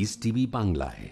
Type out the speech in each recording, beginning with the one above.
Piece TV বাংলায়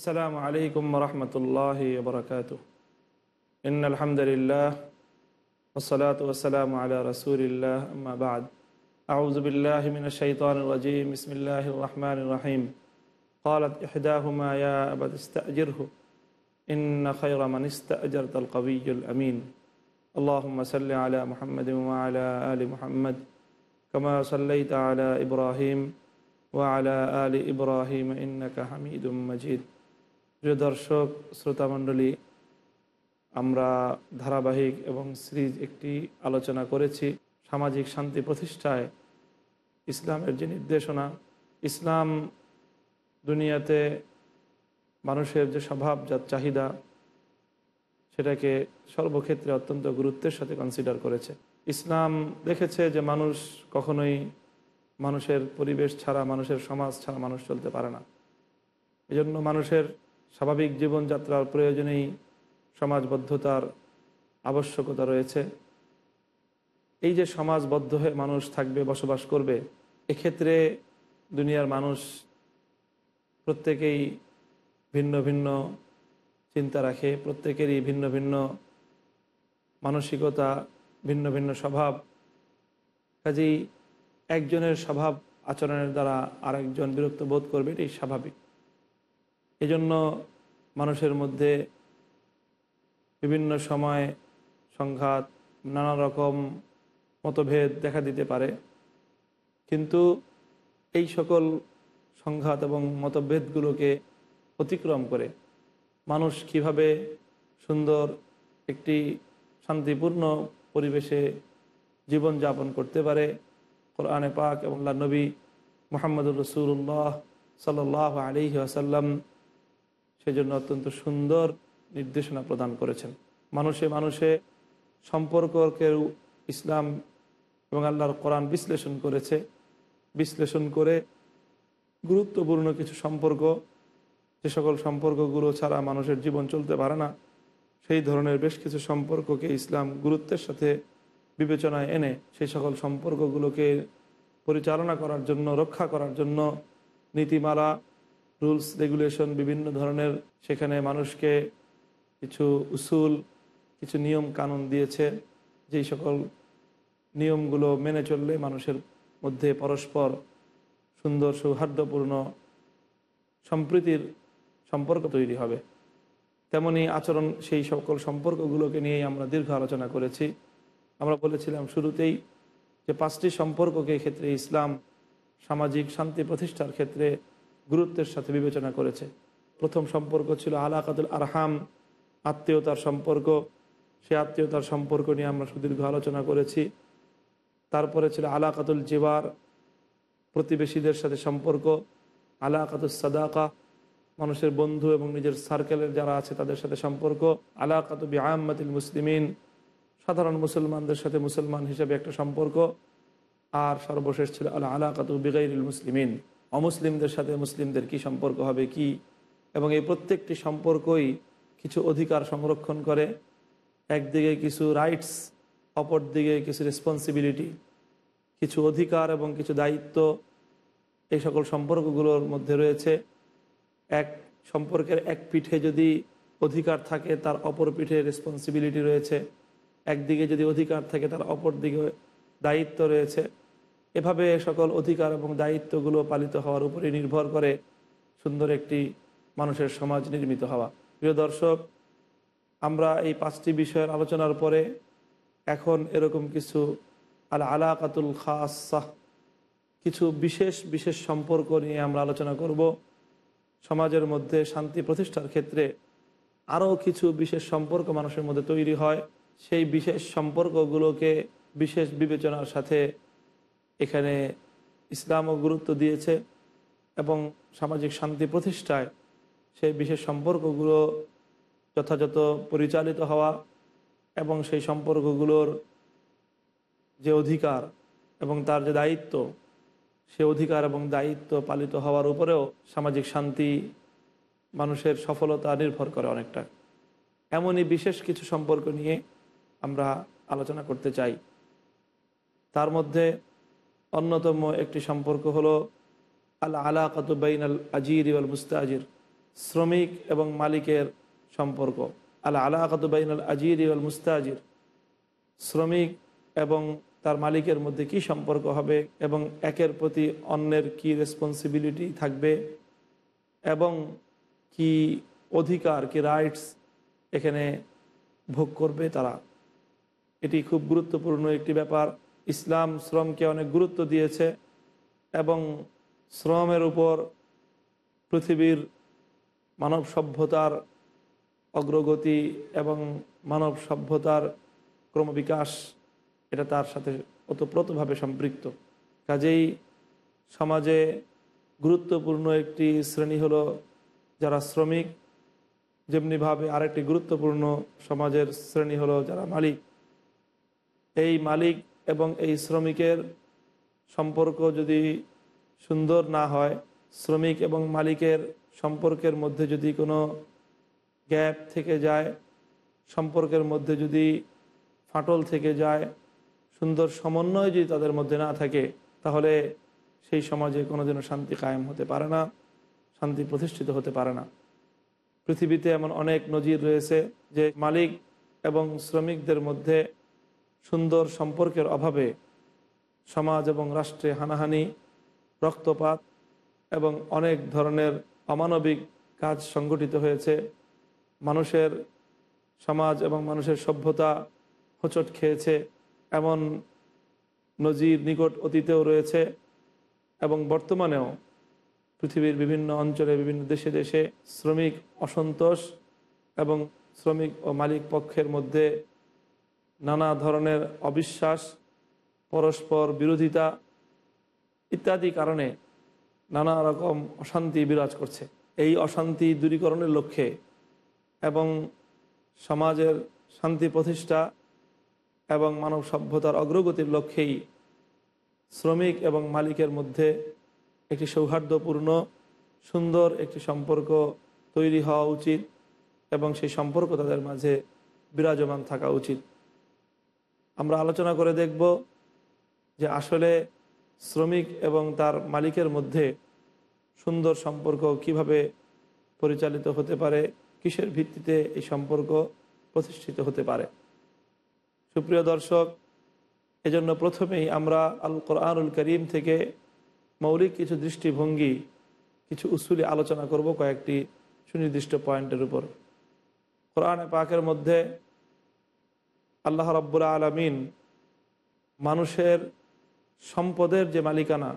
السلام عليكم ورحمة الله وبركاته. إن الحمد لله والصلاة والسلام على رسول الله أما بعد. أعوذ بالله من الشيطان الرجيم. بسم الله الرحمن الرحيم. قالت إحداهما يا أبت استأجره. إن خير من استأجرت القوي الأمين. اللهم صل على محمد وعلى آل محمد كما صليت على إبراهيم وعلى آل إبراهيم إنك حميد مجيد. প্রিয় দর্শক শ্রোতামণ্ডলী আমরা ধারাবাহিক এবং সিরিজ একটি আলোচনা করেছি সামাজিক শান্তি প্রতিষ্ঠায় ইসলামের যে নির্দেশনা। ইসলাম দুনিয়াতে মানুষের যে স্বভাবজাত চাহিদা, সেটাকে সর্বক্ষেত্রে অত্যন্ত গুরুত্বের সাথে কনসিডার করেছে। ইসলাম দেখেছে যে মানুষ কখনোই মানুষের পরিবেশ ছাড়া, মানুষের সমাজ ছাড়া মানুষ চলতে পারে না। এজন্য মানুষের স্বাভাবিক জীবনযাত্রার প্রয়োজনেই সমাজবদ্ধতার আবশ্যকতা রয়েছে। এই যে সমাজবদ্ধ হয়ে মানুষ থাকবে, বসবাস করবে, এক্ষেত্রে দুনিয়ার মানুষ প্রত্যেকেই ভিন্ন ভিন্ন চিন্তা রাখে, প্রত্যেকেরই ভিন্ন ভিন্ন মানসিকতা, ভিন্ন ভিন্ন স্বভাব। কাজেই একজনের স্বভাব আচরণের দ্বারা আরেকজন বিরক্ত বোধ করবে, এটাই স্বাভাবিক। এজন্য মানুষের মধ্যে বিভিন্ন সময় সংঘাত, নানা রকম মতভেদ দেখা দিতে পারে। কিন্তু এই সকল সংঘাত এবং মতভেদগুলোকে অতিক্রম করে মানুষ কীভাবে সুন্দর একটি শান্তিপূর্ণ পরিবেশে জীবনযাপন করতে পারে, কোরআনে পাক এবং নবী মোহাম্মদুর রসুল্লাহ সাল আলিহি আসাল্লাম সেজন্য অত্যন্ত সুন্দর নির্দেশনা প্রদান করেছেন। মানুষে মানুষে সম্পর্ককেও ইসলাম এবং আল্লাহর কোরআন বিশ্লেষণ করেছে। বিশ্লেষণ করে গুরুত্বপূর্ণ কিছু সম্পর্ক, যে সকল সম্পর্কগুলো ছাড়া মানুষের জীবন চলতে পারে না, সেই ধরনের বেশ কিছু সম্পর্ককে ইসলাম গুরুত্বের সাথে বিবেচনায় এনে সেই সকল সম্পর্কগুলোকে পরিচালনা করার জন্য, রক্ষা করার জন্য নীতিমালা রুলস, রেগুলেশন বিভিন্ন ধরনের সেখানে মানুষকে কিছু উসুল, কিছু নিয়ম কানুন দিয়েছে। যেই সকল নিয়মগুলো মেনে চললে মানুষের মধ্যে পরস্পর সুন্দর, সৌহার্দ্যপূর্ণ সম্প্রীতির সম্পর্ক তৈরি হবে। তেমনি আচরণ, সেই সকল সম্পর্কগুলোকে নিয়েই আমরা দীর্ঘ আলোচনা করেছি। আমরা বলেছিলাম শুরুতেই যে পাঁচটি সম্পর্ককে ক্ষেত্রে ইসলাম সামাজিক শান্তি প্রতিষ্ঠার ক্ষেত্রে গুরুত্বের সাথে বিবেচনা করেছে। প্রথম সম্পর্ক ছিল আলাকাতুল আরহাম, আত্মীয়তার সম্পর্ক। সে আত্মীয়তার সম্পর্ক নিয়ে আমরা সুদীর্ঘ আলোচনা করেছি। তারপরে ছিল আলাকাতুল জিবার, প্রতিবেশীদের সাথে সম্পর্ক। আলাকাতুল সাদাকা, মানুষের বন্ধু এবং নিজের সার্কেলের যারা আছে তাদের সাথে সম্পর্ক। আলাকাতু বিআমাতিল মুসলিমিন, সাধারণ মুসলমানদের সাথে মুসলমান হিসেবে একটা সম্পর্ক। আর সর্বশেষ ছিল আলা আলাকাতু বিগাইরুল মুসলিমিন। অমুসলিমদের সাথে মুসলিমদের কি সম্পর্ক হবে, কি? এবং এই প্রত্যেকটি সম্পর্কই কিছু অধিকার সংরক্ষণ করে, একদিকে কিছু রাইটস অপর দিকে কিছু রেসপন্সিবিলিটি কিছু অধিকার এবং কিছু দায়িত্ব, এই সকল সম্পর্কগুলোর মধ্যে রয়েছে। এক সম্পর্কের এক পিঠে যদি অধিকার থাকে, তার অপর পিঠে রেসপন্সিবিলিটি রয়েছে। একদিকে যদি অধিকার থাকে, তার অপর দিকে দায়িত্ব রয়েছে। এভাবে সকল অধিকার এবং দায়িত্বগুলো পালিত হওয়ার উপরে নির্ভর করে সুন্দর একটি মানুষের সমাজ নির্মিত হওয়া। প্রিয় দর্শক, আমরা এই পাঁচটি বিষয়ের আলোচনার পরে এখন এরকম কিছু আল আলাকাতুল খাসাহ কিছু বিশেষ বিশেষ সম্পর্ক নিয়ে আমরা আলোচনা করব। সমাজের মধ্যে শান্তি প্রতিষ্ঠার ক্ষেত্রে আরও কিছু বিশেষ সম্পর্ক মানুষের মধ্যে তৈরি হয়। সেই বিশেষ সম্পর্কগুলোকে বিশেষ বিবেচনার সাথে এখানে ইসলামও গুরুত্ব দিয়েছে এবং সামাজিক শান্তি প্রতিষ্ঠায় সেই বিশেষ সম্পর্কগুলো যথাযথ পরিচালিত হওয়া এবং সেই সম্পর্কগুলোর যে অধিকার এবং তার যে দায়িত্ব, সে অধিকার এবং দায়িত্ব পালিত হওয়ার উপরেও সামাজিক শান্তি মানুষের সফলতা নির্ভর করে অনেকটা। এমনই বিশেষ কিছু সম্পর্ক নিয়ে আমরা আলোচনা করতে চাই। তার মধ্যে অন্যতম একটি সম্পর্ক হলো আল আলা আলাকাতুবাইন আল আজির আল মুস্তাজির, শ্রমিক এবং মালিকের সম্পর্ক। আল আলা আলাকাতুবাইন আল আজির আল মুস্তাজির, শ্রমিক এবং তার মালিকের মধ্যে কি সম্পর্ক হবে এবং একের প্রতি অন্যের কি রেসপন্সিবিলিটি থাকবে এবং কি অধিকার, কি রাইটস এখানে ভোগ করবে তারা। এটি খুব গুরুত্বপূর্ণ একটি ব্যাপার। ইসলাম শ্রমকে অনেক গুরুত্ব দিয়েছে এবং শ্রমের উপর পৃথিবীর মানব সভ্যতার অগ্রগতি এবং মানব সভ্যতার ক্রমবিকাশ, এটা তার সাথে ওতপ্রোতভাবে সম্পৃক্ত। কাজেই সমাজে গুরুত্বপূর্ণ একটি শ্রেণি হলো যারা শ্রমিক, যেমনিভাবে আরেকটি গুরুত্বপূর্ণ সমাজের শ্রেণি হলো যারা মালিক। এই মালিক এবং এই শ্রমিকের সম্পর্ক যদি সুন্দর না হয়, শ্রমিক এবং মালিকের সম্পর্কের মধ্যে যদি কোনো গ্যাপ থেকে যায়, সম্পর্কের মধ্যে যদি ফাটল থেকে যায়, সুন্দর সমন্বয় যদি তাদের মধ্যে না থাকে, তাহলে সেই সমাজে কোনো কোনোদিনও শান্তি কায়েম হতে পারে না, শান্তি প্রতিষ্ঠিত হতে পারে না। পৃথিবীতে এমন অনেক নজির রয়েছে যে মালিক এবং শ্রমিকদের মধ্যে সুন্দর সম্পর্কের অভাবে সমাজ এবং রাষ্ট্রে হানাহানি, রক্তপাত এবং অনেক ধরনের অমানবিক কাজ সংগঠিত হয়েছে। মানুষের সমাজ এবং মানুষের সভ্যতা হোঁচট খেয়েছে। এমন নজির নিকট অতীতেও রয়েছে এবং বর্তমানেও পৃথিবীর বিভিন্ন অঞ্চলে, বিভিন্ন দেশে দেশে শ্রমিক অসন্তোষ এবং শ্রমিক ও মালিক পক্ষের মধ্যে নানা ধরনের অবিশ্বাস, পরস্পর বিরোধিতা ইত্যাদি কারণে নানা রকম অশান্তি বিরাজ করছে। এই অশান্তি দূরীকরণের লক্ষ্যে এবং সমাজের শান্তি প্রতিষ্ঠা এবং মানব সভ্যতার অগ্রগতির লক্ষ্যেই শ্রমিক এবং মালিকের মধ্যে একটি সৌহার্দ্যপূর্ণ, সুন্দর একটি সম্পর্ক তৈরি হওয়া উচিত এবং সেই সম্পর্ক তাদের মাঝে বিরাজমান থাকা উচিত। আমরা আলোচনা করে দেখব যে আসলে শ্রমিক এবং তার মালিকের মধ্যে সুন্দর সম্পর্ক কীভাবে পরিচালিত হতে পারে, কিসের ভিত্তিতে এই সম্পর্ক প্রতিষ্ঠিত হতে পারে। সুপ্রিয় দর্শক, এজন্য প্রথমেই আমরা আল কোরআনুল করিম থেকে মৌলিক কিছু দৃষ্টিভঙ্গি, কিছু উসুলি আলোচনা করব কয়েকটি সুনির্দিষ্ট পয়েন্টের উপর। কোরআনে পাকের মধ্যে আল্লাহ রব্বুল আলমিন মানুষের সম্পদের যে মালিকানা,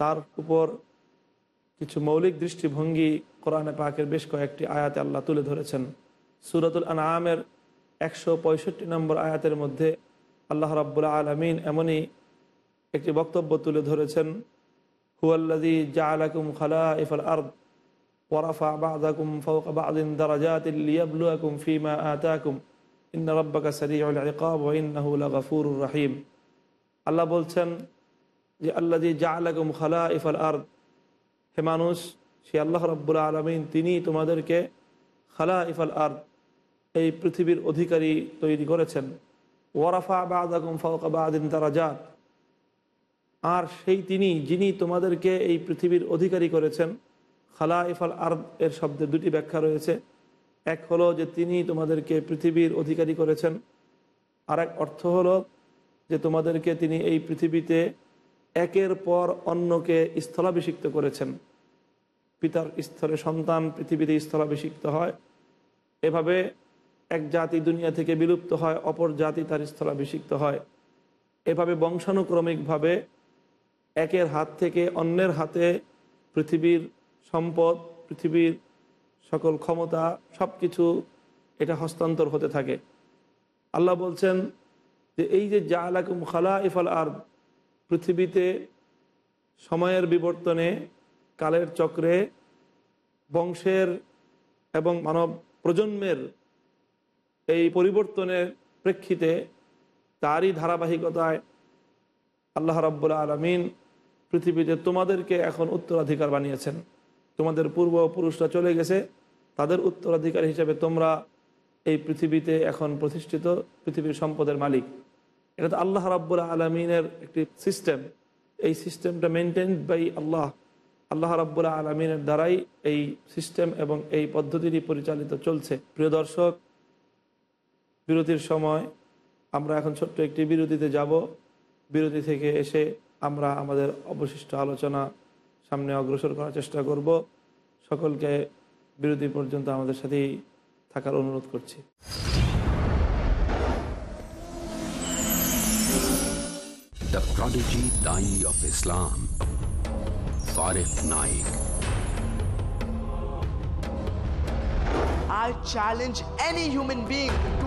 তার উপর কিছু মৌলিক দৃষ্টিভঙ্গি কোরআনে পাকের বেশ কয়েকটি আয়াতে আল্লাহ তুলে ধরেছেন। সুরতুল আনামের একশো পঁয়ষট্টি নম্বর আয়াতের মধ্যে আল্লাহ রাব্বুল আলমিন এমনই একটি বক্তব্য তুলে ধরেছেন হুয়াল্লাদি জাআলাকুম খালা ইফাল আর্দ ওয়ারাফা বাদাকুম ফৌকা বাদিন দারাজাতিল লিয়াবলুয়াকুম ফিমা আতাকুম। রাহিম। আল্লাহ বলছেন যে আল্লাদি জাআলাকুম খালা ইফাল আর্দ। হে মানুষ, সে আল্লাহ রব্বুল আলমিন, তিনি তোমাদেরকে খালা ইফাল আর্দ, এই পৃথিবীর অধিকারী তৈরি করেছেন। ওয়ারাফা বাদাকুম ফৌকা বাদিন দারাজাত। আর সেই তিনি, যিনি তোমাদেরকে এই পৃথিবীর অধিকারী করেছেন খালা ইফাল আর্দ এর শব্দে দুটি ব্যাখ্যা রয়েছে। এক হলো যে তিনি তোমাদেরকে পৃথিবীর অধিকারী করেছেন। আর এক অর্থ হলো যে তোমাদেরকে তিনি এই পৃথিবীতে একের পর অন্যকে স্থলাভিষিক্ত করেছেন। পিতার স্থলে সন্তান পৃথিবীতে স্থলাভিষিক্ত হয়। এভাবে এক জাতি দুনিয়া থেকে বিলুপ্ত হয়, অপর জাতি তার স্থলাভিষিক্ত হয়। এভাবে বংশানুক্রমিকভাবে একের হাত থেকে অন্যের হাতে পৃথিবীর সম্পদ, পৃথিবীর সকল ক্ষমতা সব কিছু এটা হস্তান্তর হতে থাকে। আল্লাহ বলছেন যে, এই যে জালাকুম খালা ইফাল আর পৃথিবীতে সময়ের বিবর্তনে কালের চক্রে বংশের এবং মানব প্রজন্মের এই পরিবর্তনের প্রেক্ষিতে তারই ধারাবাহিকতায় আল্লাহ রাব্বুল আলমিন পৃথিবীতে তোমাদেরকে এখন উত্তরাধিকার বানিয়েছেন। তোমাদের পূর্বপুরুষরা চলে গেছে, তাদের উত্তরাধিকার হিসেবে তোমরা এই পৃথিবীতে এখন প্রতিষ্ঠিত, পৃথিবীর সম্পদের মালিক। এটা তো আল্লাহ রাব্বুল আলমিনের একটি সিস্টেম। এই সিস্টেমটা মেনটেন বাই আল্লাহ। আল্লাহ রাব্বুল আলমিনের দ্বারাই এই সিস্টেম এবং এই পদ্ধতিটি পরিচালিত চলছে। প্রিয় দর্শক, বিরতির সময় আমরা এখন ছোট্ট একটি বিরতিতে যাব। বিরতি থেকে এসে আমরা আমাদের অবশিষ্ট আলোচনা সামনে অগ্রসর করার চেষ্টা করব সকলকে বিরতি পর্যন্ত আমাদের সাথেই থাকার অনুরোধ করছি The prodigy Dai of Islam, Farif Naik. I challenge any human being to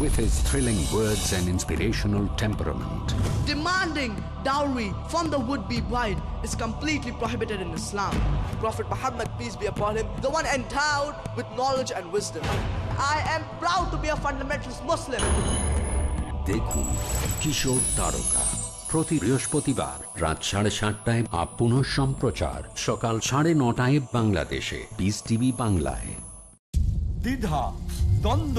With his thrilling words and inspirational temperament, Demanding dowry from the would-be bride is completely prohibited in Islam. Prophet Muhammad, peace be upon him, the one endowed with knowledge and wisdom. I am proud to be a fundamentalist Muslim. দেখুন কিশোর তারকা প্রতি বৃহস্পতিবার রাত সাড়ে সাতটায় up পুনঃ সম্প্রচার সকাল সাড়ে নটায় বাংলাদেশে পিস টিভি বাংলায় দ্বিধা দ্বন্দ্ব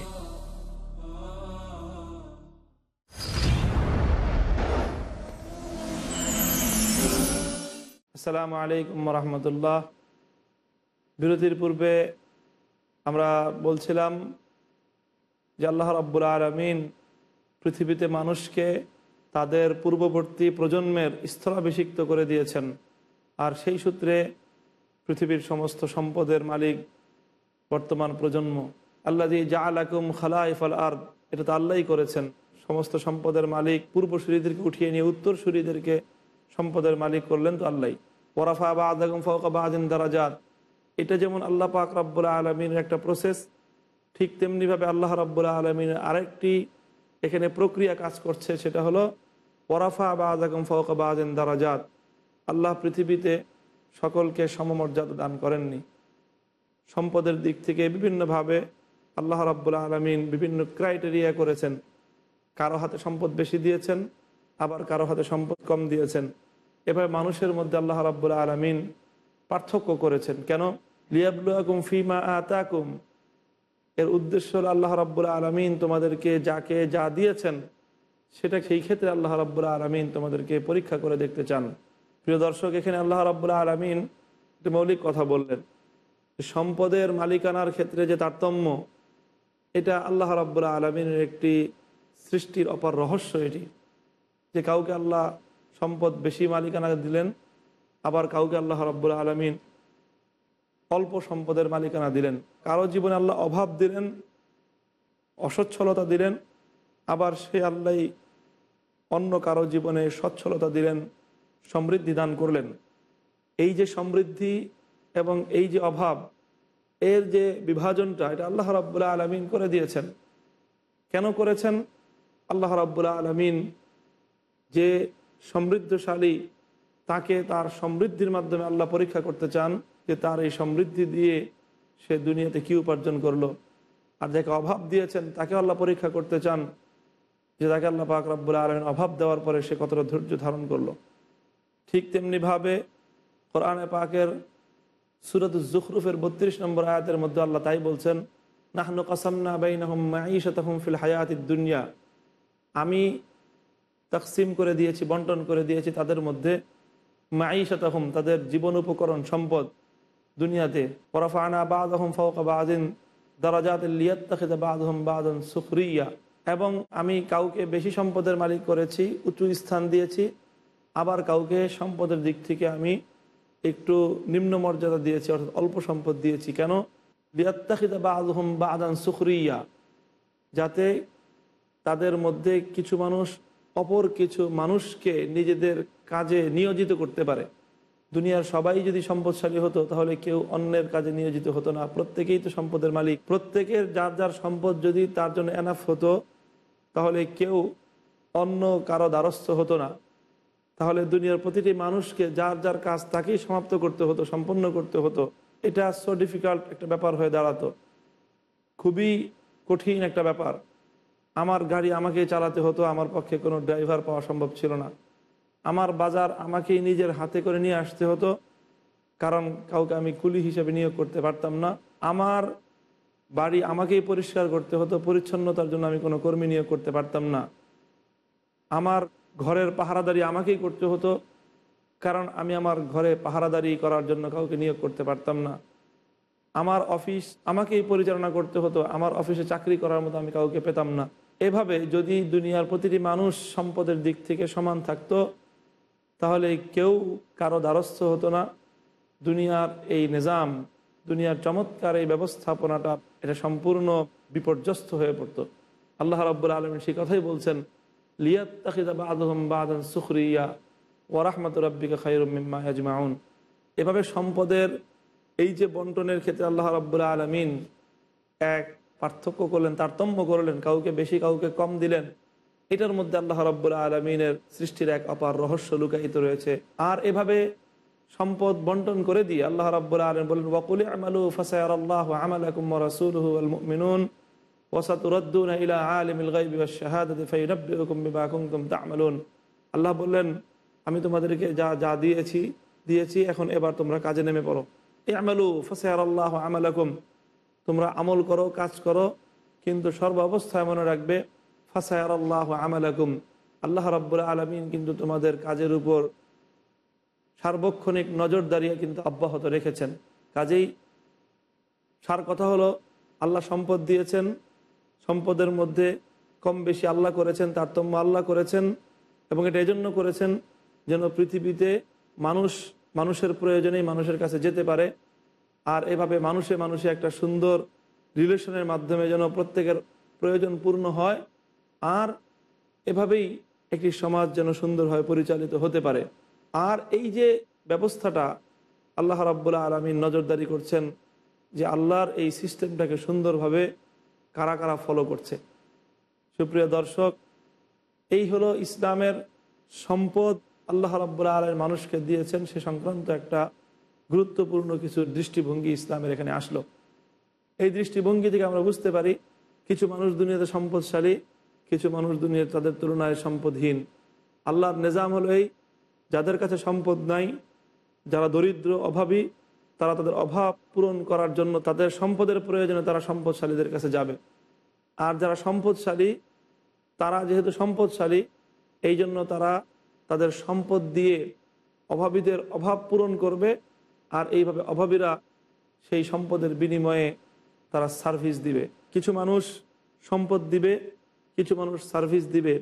আসসালামু আলাইকুম রহমতুল্লাহ। বিরতির পূর্বে আমরা বলছিলাম যে আল্লাহ রাব্বুল আলমিন পৃথিবীতে মানুষকে তাদের পূর্ববর্তী প্রজন্মের স্থলাভিষিক্ত করে দিয়েছেন। আর সেই সূত্রে পৃথিবীর সমস্ত সম্পদের মালিক বর্তমান প্রজন্ম। আল্লাহ জা আলাকুম খালা ইফাল আর এটা তো আল্লাহই করেছেন। সমস্ত সম্পদের মালিক পূর্বসূরীদেরকে উঠিয়ে নিয়ে উত্তরসূরীদেরকে সম্পদের মালিক করলেন তো আল্লাহ ওরাফা বা আদাগম ফৌকা বা আদিন দারাজাত। এটা যেমন আল্লাহ পাক রব্বুল্লাহ আলমিনের একটা প্রসেস ঠিক তেমনিভাবে আল্লাহ রব্বুল্লাহ আলমিনের আরেকটি এখানে প্রক্রিয়া কাজ করছে, সেটা হলো ওরাফা বা আদাগম ফৌকা বা আদিন দারাজাত। আল্লাহ পৃথিবীতে সকলকে সমমর্যাদা দান করেননি। সম্পদের দিক থেকে বিভিন্নভাবে আল্লাহ রাব্বুল্লাহ আলমিন বিভিন্ন ক্রাইটেরিয়া করেছেন। কারও হাতে সম্পদ বেশি দিয়েছেন, আবার কারও হাতে সম্পদ কম দিয়েছেন। এভাবে মানুষের মধ্যে আল্লাহ রাব্বুল্লাহ আলমিন পার্থক্য করেছেন। কেন? লিয়াবুয়াকুম ফিমা আতাকুম। এর উদ্দেশ্য হল আল্লাহ রাব্বুল আলমিন তোমাদেরকে যাকে যা দিয়েছেন, সেটা সেই ক্ষেত্রে আল্লাহ রাব্বুল আলমিন তোমাদেরকে পরীক্ষা করে দেখতে চান। প্রিয় দর্শক, এখানে আল্লাহ রাব্বুল আলমিন একটি মৌলিক কথা বললেন। সম্পদের মালিকানার ক্ষেত্রে যে তারতম্য, এটা আল্লাহ রাব্বুল আলমিনের একটি সৃষ্টির অপার রহস্য এটি। যে কাউকে আল্লাহ সম্পদ বেশি মালিকানা দিলেন, আবার কাউকে আল্লাহ রাব্বুল আলমিন অল্প সম্পদের মালিকানা দিলেন। কারও জীবনে আল্লাহ অভাব দিলেন, অসচ্ছলতা দিলেন, আবার সে আল্লাহ অন্য কারও জীবনে সচ্ছলতা দিলেন, সমৃদ্ধি দান করলেন। এই যে সমৃদ্ধি এবং এই যে অভাব, এর যে বিভাজনটা, এটা আল্লাহ রাব্বুল্লাহ আলমিন করে দিয়েছেন। কেন করেছেন? আল্লাহ রাব্বুল্লাহ আলমিন যে সমৃদ্ধশালী, তাকে তার সমৃদ্ধির মাধ্যমে আল্লাহ পরীক্ষা করতে চান যে তার এই সমৃদ্ধি দিয়ে সে দুনিয়াতে কি উপার্জন করল। আর যাকে অভাব দিয়েছেন তাকে আল্লাহ পরীক্ষা করতে চান যে তাকে আল্লাহ পাক রব্বুল আলমিন অভাব দেওয়ার পরে সে কতটা ধৈর্য ধারণ করল। ঠিক তেমনিভাবে কোরআনে পাকের সুরত জুখরুফের বত্রিশ নম্বর আয়াতের মধ্যে আল্লাহ তাই বলছেন, নাহনু কাসামনা মাঈশাতাহুম ফিল হায়াতিদ দুনিয়া। আমি তাকসিম করে দিয়েছি, বন্টন করে দিয়েছি তাদের মধ্যে। মাঈশাতাহুম, তাদের জীবন উপকরণ, সম্পদ দুনিয়াতে। পরফানা বাদ আহম ফৌকা বাদিন দরাজাত লিয়াত্তাখিদা বাদ আহম বাদন সুখরিয়া। এবং আমি কাউকে বেশি সম্পদের মালিক করেছি, উঁচু স্থান দিয়েছি, আবার কাউকে সম্পদের দিক থেকে আমি একটু নিম্ন মর্যাদা দিয়েছি, অর্থাৎ অল্প সম্পদ দিয়েছি। কেন? লিয়াত্তাখিদা বাদ আহম বাদান সুখরিয়া, যাতে তাদের মধ্যে কিছু মানুষ অপর কিছু মানুষকে নিজেদের কাজে নিয়োজিত করতে পারে। দুনিয়ার সবাই যদি সম্পদশালী হতো, তাহলে কেউ অন্যের কাজে নিয়োজিত হতো না। প্রত্যেকেই তো সম্পদের মালিক। প্রত্যেকের যার যার সম্পদ যদি তার জন্য এনাফ হতো, তাহলে কেউ অন্য কারও দ্বারস্থ হতো না। তাহলে দুনিয়ার প্রতিটি মানুষকে যার যার কাজ তাকেই সমাপ্ত করতে হতো, সম্পন্ন করতে হতো। এটা সো ডিফিকাল্ট একটা ব্যাপার হয়ে দাঁড়াতো। খুবই কঠিন একটা ব্যাপার। আমার গাড়ি আমাকেই চালাতে হতো, আমার পক্ষে কোনো ড্রাইভার পাওয়া সম্ভব ছিল না। আমার বাজার আমাকেই নিজের হাতে করে নিয়ে আসতে হতো, কারণ কাউকে আমি কুলি হিসেবে নিয়োগ করতে পারতাম না। আমার বাড়ি আমাকেই পরিষ্কার করতে হতো, পরিচ্ছন্নতার জন্য আমি কোনো কর্মী নিয়োগ করতে পারতাম না। আমার ঘরের পাহারাদারি আমাকেই করতে হতো, কারণ আমি আমার ঘরে পাহারাদারি করার জন্য কাউকে নিয়োগ করতে পারতাম না। আমার অফিস আমাকেই পরিচালনা করতে হতো, আমার অফিসে চাকরি করার মতো আমি কাউকে পেতাম না। এভাবে যদি দুনিয়ার প্রতিটি মানুষ সম্পদের দিক থেকে সমান থাকতো, তাহলে কেউ কারও দ্বারস্থ হতো না। দুনিয়ার এই নিজাম, দুনিয়ার চমৎকার এই ব্যবস্থাপনাটা এটা সম্পূর্ণ বিপর্যস্ত হয়ে পড়তো। আল্লাহ রাব্বুল আলম সেই কথাই বলছেন লিয়াত্তাখিদা বাদহম বাদান সুখরিয়া ওয়ারাহমত রব্বিকা খাইরুম্মা আজমাউন এভাবে সম্পদের এই যে বন্টনের ক্ষেত্রে আল্লাহ রাব্বুল আলমিন এক পার্থক্য করলেন, তারতম্য করলেন, কাউকে বেশি, কাউকে কম দিলেন। এটার মধ্যে আল্লাহ রব্বুল আলমিনের সৃষ্টির এক অপার রহস্য লুকায়িত রয়েছে। আর এভাবে সম্পদ বন্টন করে দিয়ে আল্লাহ রাব্বুল আলম বলেন, ওয়াকুলি আমালু ফাসায়ার আল্লাহ আমালাকুম রাসূলুহু ওয়াল মুমিনুন ওয়াসাতুরাদ্দুন ইলা আলিমিল গায়বি ওয়াশ শাহাদাতি বিমা কুনতুম তা'মালুন। আল্লাহ বললেন, আমি তোমাদেরকে যা যা দিয়েছি দিয়েছি, এখন এবার তোমরা কাজে নেমে পড়ো। আমালু ফাসায়ার আল্লাহ আমালাকুম। তোমরা আমল করো, কাজ করো, কিন্তু সর্ব অবস্থায় মনে রাখবে ফাসায়ার আল্লাহ আমালাকুম। আল্লাহ রাব্বুল আলমিন কিন্তু তোমাদের কাজের উপর সার্বক্ষণিক নজরদারিয়া কিন্তু অব্যাহত রেখেছেন। কাজেই সার কথা হলো, আল্লাহ সম্পদ দিয়েছেন, সম্পদের মধ্যে কম বেশি আল্লাহ করেছেন তারতম্য আল্লাহ করেছেন, এবং এটা এজন্য করেছেন যেন পৃথিবীতে মানুষ, মানুষের প্রয়োজনেই মানুষের কাছে যেতে পারে আর এভাবে মানুষে মানুষে একটা সুন্দর রিলেশনের মাধ্যমে যেন প্রত্যেকের প্রয়োজন পূর্ণ হয়, আর এভাবেই একটি সমাজ যেন সুন্দরভাবে পরিচালিত হতে পারে। আর এই যে ব্যবস্থাটা আল্লাহ রাব্বুল্লাহ আলমী নজরদারি করছেন যে আল্লাহর এই সিস্টেমটাকে সুন্দরভাবে কারা কারা ফলো করছে। সুপ্রিয় দর্শক, এই হলো ইসলামের সম্পদ আল্লাহ রাব্বুল্লাহ আলমের মানুষকে দিয়েছেন সে সংক্রান্ত একটা গুরুত্বপূর্ণ কিছু দৃষ্টিভঙ্গি ইসলামের এখানে আসলো। এই দৃষ্টিভঙ্গি থেকে আমরা বুঝতে পারি, কিছু মানুষ দুনিয়াতে সম্পদশালী, কিছু মানুষ দুনিয়ার তাদের তুলনায় সম্পদহীন। আল্লাহর নিজাম হলো এই, যাদের কাছে সম্পদ নাই, যারা দরিদ্র, অভাবী, তারা তাদের অভাব পূরণ করার জন্য তাদের সম্পদের প্রয়োজনে তারা সম্পদশালীদের কাছে যাবে। আর যারা সম্পদশালী, তারা যেহেতু সম্পদশালী, এই জন্য তারা তাদের সম্পদ দিয়ে অভাবীদের অভাব পূরণ করবে আর এইভাবে অভাবীরা সেই সম্পদের বিনিময়ে তারা সার্ভিস দিবে। কিছু মানুষ সম্পদ দিবে, কিছু মানুষ সার্ভিস দিবে।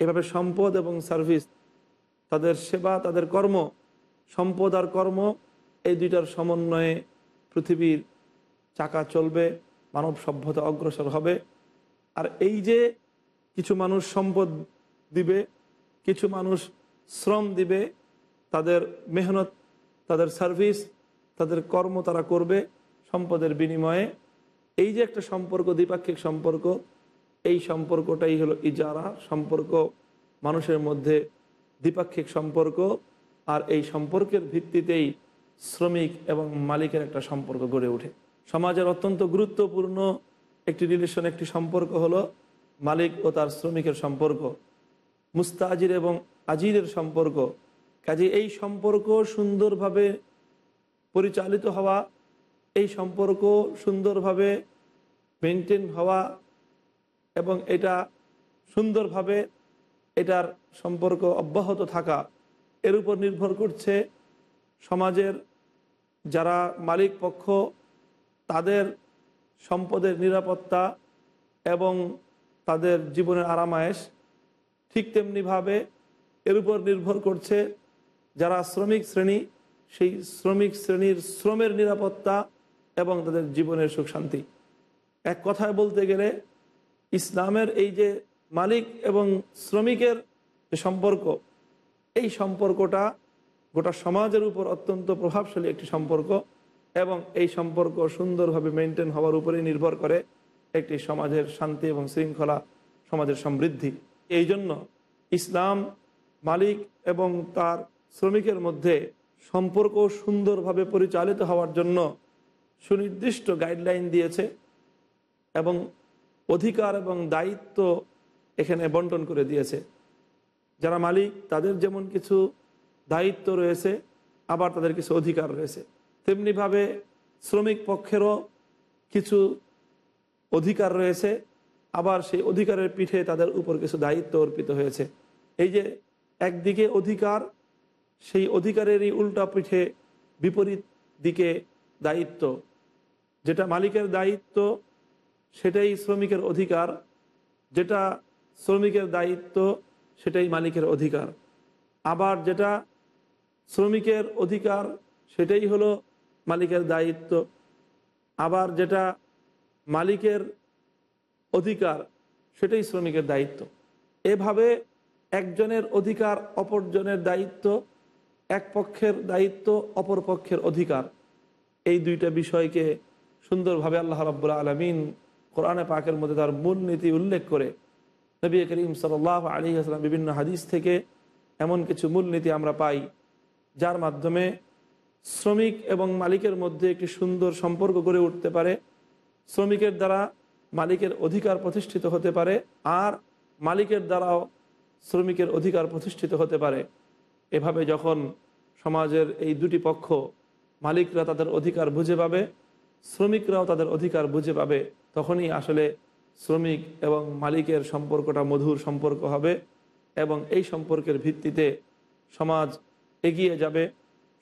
এভাবে সম্পদ এবং সার্ভিস তাদের সেবা, তাদের কর্ম, সম্পদ আর কর্ম, এই দুইটার সমন্বয়ে পৃথিবীর চাকা চলবে, মানব সভ্যতা অগ্রসর হবে। আর এই যে কিছু মানুষ সম্পদ দিবে, কিছু মানুষ শ্রম দিবে, তাদের মেহনত তাদের সার্ভিস তাদের কর্ম তারা করবে সম্পদের বিনিময়ে। এই যে একটা সম্পর্ক, দ্বিপাক্ষিক সম্পর্ক, এই সম্পর্কটাই হলো ইজারা। সম্পর্ক মানুষের মধ্যে দ্বিপাক্ষিক সম্পর্ক আর এই সম্পর্কের ভিত্তিতেই শ্রমিক এবং মালিকের একটা সম্পর্ক গড়ে ওঠে। সমাজের অত্যন্ত গুরুত্বপূর্ণ একটি রিলেশন একটি সম্পর্ক হলো মালিক ও তার শ্রমিকের সম্পর্ক। মুস্তাজির এবং আজিরের সম্পর্ক কাজে এই সম্পর্ক সুন্দরভাবে পরিচালিত হওয়া, এই সম্পর্ক সুন্দরভাবে মেনটেন হওয়া এবং এটা সুন্দরভাবে এটার সম্পর্ক অব্যাহত থাকা, এর উপর নির্ভর করছে সমাজের যারা মালিক পক্ষ, তাদের সম্পদের নিরাপত্তা এবং তাদের জীবনের আরামায়েশ ঠিক তেমনিভাবে এর উপর নির্ভর করছে যারা শ্রমিক শ্রেণি, সেই শ্রমিক শ্রেণির শ্রমের নিরাপত্তা এবং তাদের জীবনের সুখ শান্তি। এক কথায় বলতে গেলে, ইসলামের এই যে মালিক এবং শ্রমিকের যে সম্পর্ক, এই সম্পর্কটা গোটা সমাজের উপর অত্যন্ত প্রভাবশালী একটি সম্পর্ক এবং এই সম্পর্ক সুন্দরভাবে মেনটেন হওয়ার উপরেই নির্ভর করে একটি সমাজের শান্তি এবং শৃঙ্খলা, সমাজের সমৃদ্ধি। এই জন্য ইসলাম মালিক এবং তার শ্রমিকের মধ্যে সম্পর্ক সুন্দরভাবে পরিচালিত হওয়ার জন্য সুনির্দিষ্ট গাইডলাইন দিয়েছে এবং অধিকার এবং দায়িত্ব এখানে বন্টন করে দিয়েছে। যারা মালিক, তাদের যেমন কিছু দায়িত্ব রয়েছে, আবার তাদের কিছু অধিকার রয়েছে। তেমনিভাবে শ্রমিক পক্ষেরও কিছু অধিকার রয়েছে, আবার সেই অধিকারের পিঠে তাদের উপর কিছু দায়িত্ব অর্পিত হয়েছে। এই যে একদিকে অধিকার সেই অধিকারেরই উল্টা পিঠে বিপরীত দিকে দায়িত্ব। যেটা মালিকের দায়িত্ব, সেটাই শ্রমিকের অধিকার। যেটা শ্রমিকের দায়িত্ব, সেটাই মালিকের অধিকার। আবার যেটা শ্রমিকের অধিকার, সেটাই হলো মালিকের দায়িত্ব। আবার যেটা মালিকের অধিকার, সেটাই শ্রমিকের দায়িত্ব। এভাবে একজনের অধিকার অপরজনের দায়িত্ব এক পক্ষের দায়িত্ব, অপর পক্ষের অধিকার। এই দুইটা বিষয়কে সুন্দরভাবে আল্লাহ রাব্বুল আলমিন কোরআনে পাকের মধ্যে তার মূলনীতি উল্লেখ করে নবী করিম সাল আলী আসলাম বিভিন্ন হাদিস থেকে এমন কিছু মূলনীতি আমরা পাই, যার মাধ্যমে শ্রমিক এবং মালিকের মধ্যে একটি সুন্দর সম্পর্ক গড়ে উঠতে পারে, শ্রমিকের দ্বারা মালিকের অধিকার প্রতিষ্ঠিত হতে পারে, আর মালিকের দ্বারাও শ্রমিকের অধিকার প্রতিষ্ঠিত হতে পারে। এভাবে যখন সমাজের এই দুটি পক্ষ, মালিকরা তাদের অধিকার বুঝে পাবে, শ্রমিকরাও তাদের অধিকার বুঝে পাবে, তখনই আসলে শ্রমিক এবং মালিকের সম্পর্কটা মধুর সম্পর্ক হবে এবং এই সম্পর্কের ভিত্তিতে সমাজ এগিয়ে যাবে,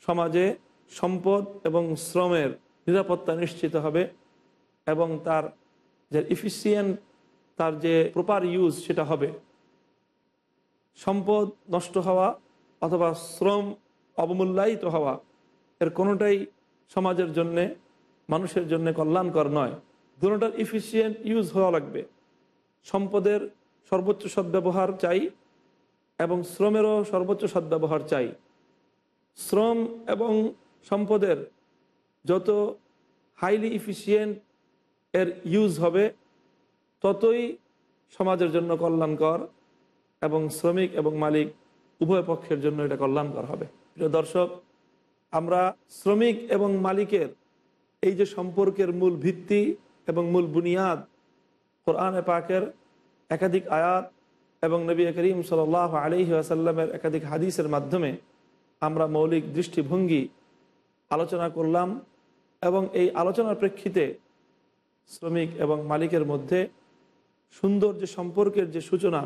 সমাজে সম্পদ এবং শ্রমের নিরাপত্তা নিশ্চিত হবে এবং তার যে ইফিসিয়েন্ট তার যে প্রপার ইউজ সেটা হবে। সম্পদ নষ্ট হওয়া অথবা শ্রম অবমূল্যায়িত হওয়া, এর কোনোটাই সমাজের জন্যে, মানুষের জন্য কল্যাণকর নয়। দুটার ইফিসিয়েন্ট ইউজ হওয়া লাগবে। সম্পদের সর্বোচ্চ সদ্ব্যবহার চাই এবং শ্রমেরও সর্বোচ্চ সদ্ব্যবহার চাই। শ্রম এবং সম্পদের যত হাইলি ইফিসিয়েন্ট এর ইউজ হবে, ততই সমাজের জন্য কল্যাণকর এবং শ্রমিক এবং মালিক উভয় পক্ষের জন্য এটা কল্যাণকর হবে। প্রিয় দর্শক, আমরা শ্রমিক এবং মালিকের এই যে সম্পর্কের মূল ভিত্তি এবং মূল বুনিয়াদ কোরআনে পাকের একাধিক আয়াত এবং নবী করিম সাল আলি আসাল্লামের একাধিক হাদিসের মাধ্যমে আমরা মৌলিক দৃষ্টিভঙ্গি আলোচনা করলাম এবং এই আলোচনার প্রেক্ষিতে শ্রমিক এবং মালিকের মধ্যে সুন্দর যে সম্পর্কের যে সূচনা,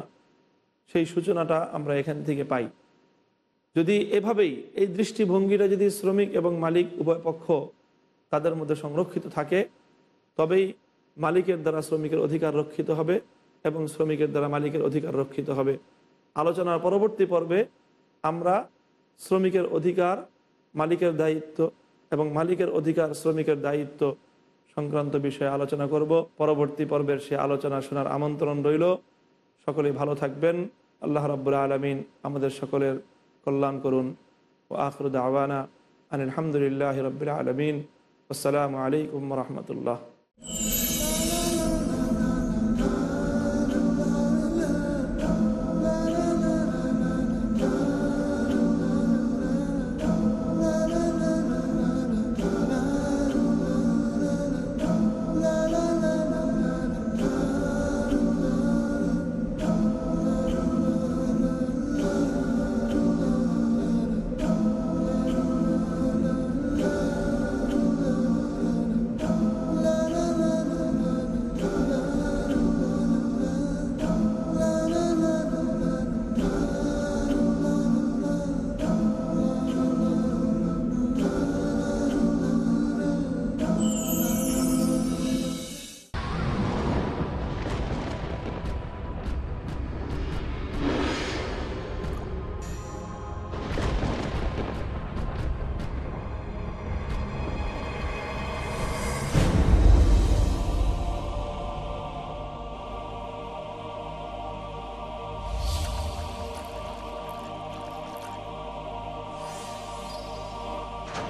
সেই সূচনাটা আমরা এখান থেকে পাই। যদি এভাবেই এই দৃষ্টিভঙ্গিটা যদি শ্রমিক এবং মালিক উভয় পক্ষ তাদের মধ্যে সংরক্ষিত থাকে, তবেই মালিকের দ্বারা শ্রমিকের অধিকার রক্ষিত হবে এবং শ্রমিকের দ্বারা মালিকের অধিকার রক্ষিত হবে। আলোচনার পরবর্তী পর্বে আমরা শ্রমিকের অধিকার, মালিকের দায়িত্ব এবং মালিকের অধিকার, শ্রমিকের দায়িত্ব সংক্রান্ত বিষয়ে আলোচনা করব। পরবর্তী পর্বের সে আলোচনা শোনার আমন্ত্রণ রইল। সকলে ভালো থাকবেন। আল্লাহ রাব্বুল আলমিন আমাদের সকলের কল্যাণ করুন ও আখরুদ আওয়ানা আনিল হামদুলিল্লাহ রবিল আলমিন আসসালামু আলাইকুম রহমতুল্লাহ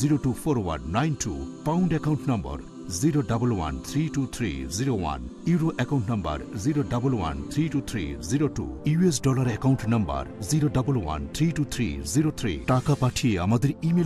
zero two four one nine two pound account number zero double one three two three zero one euro account number zero double one three two three zero two US dollar account number zero double one three two three zero three টাকা পাঠিয়ে আমাদের email